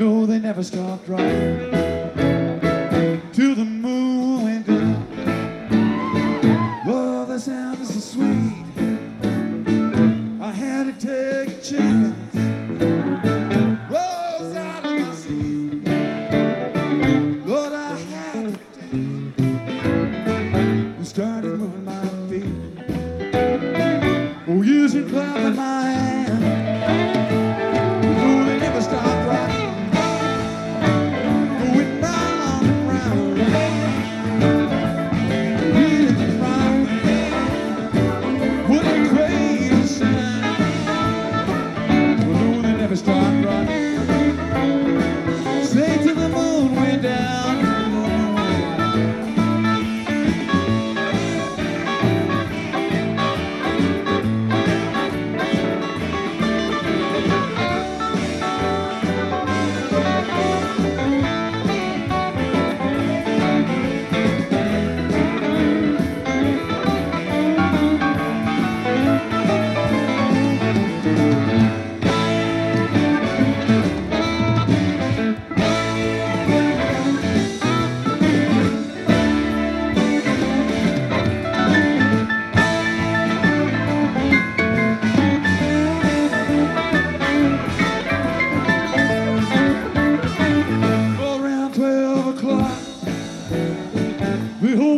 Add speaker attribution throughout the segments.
Speaker 1: No, they never stopped driving to the moon.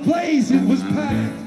Speaker 1: place, it was packed.